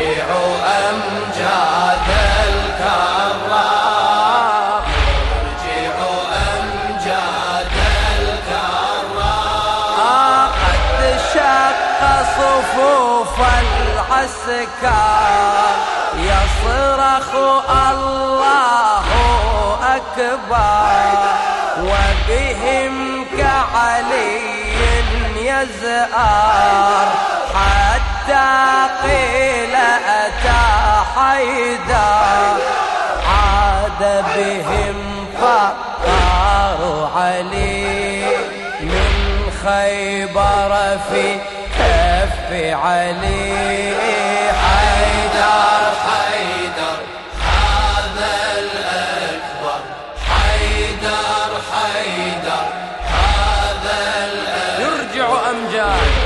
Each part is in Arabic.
يرجع أمجاد الكرام صفوف العسكر. يصرخ الله أكبر. وبهم كعلي يزأر. حتى قيل أتى حيدر. عاد بهم فقار علي. من خيبر في كف علي. حيدر حيدر هذا الأكبر. حيدر حيدر هذا الأكبر. يرجع أمجاد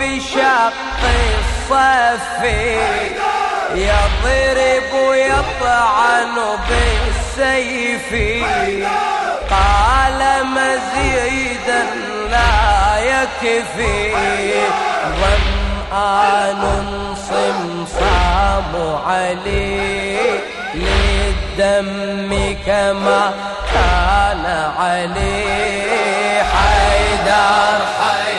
بشق الصف يضرب يطعن بالسيف قال مزيدا لا يكفي. ظمآن صمصام علي. للدم كما كان علي. حيدر حيدر.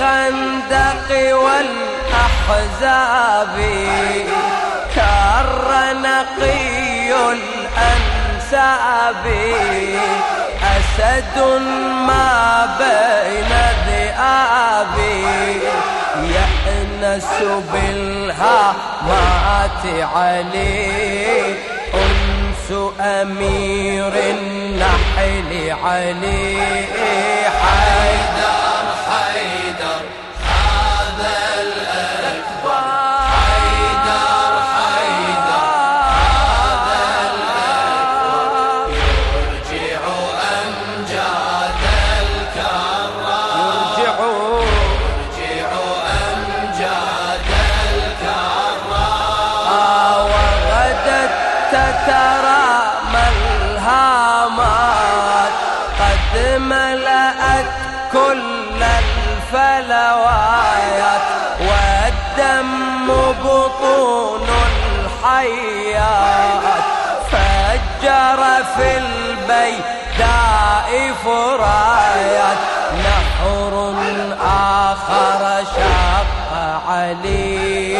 للخندق والأحزاب كر نقي الأنساب أسد ما بين ذئابي. يأنس بالهامات علي. أنس أمير النحل علي. حيدر تترامى الهامات قد ملأت كل الفلوات والدم بطون الحيات فجر في البيداء فرايات. نحر آخر شق علي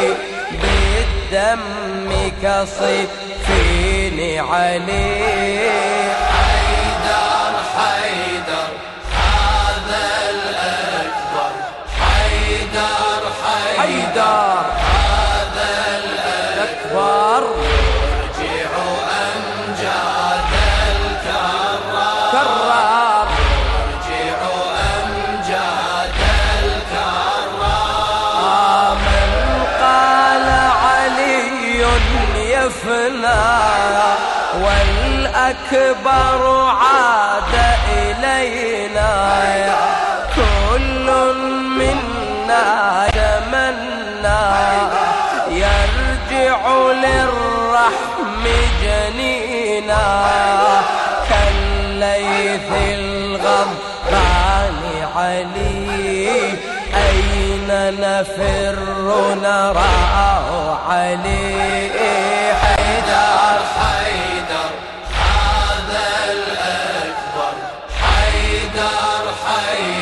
بالدم كصفين علي. حيدر الأكبر عاد إلينا. كل منا تمنى. يرجع للرحم جنينا. كالليث الغضبان علي. أين نفر نراه عليه حيدر حيدر